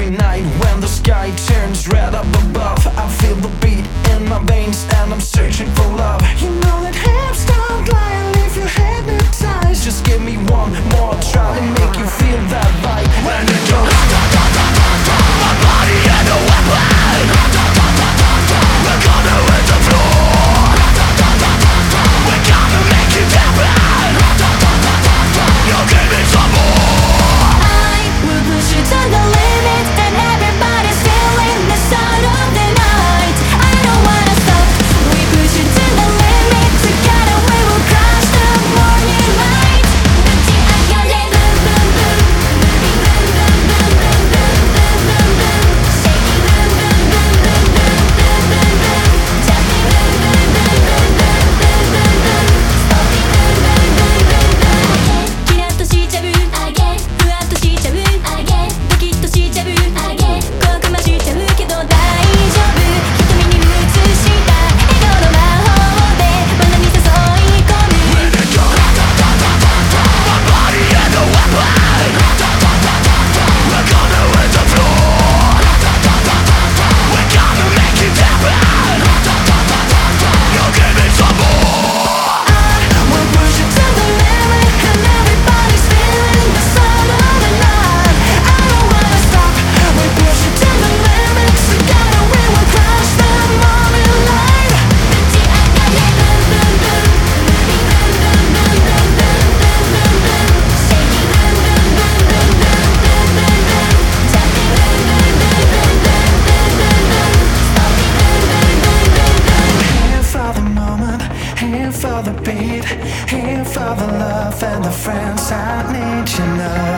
every night when the sky turns red up above. I feel the beat in my veins and I'm searching for love. You know for the beat, here for the love and the friends I need you now.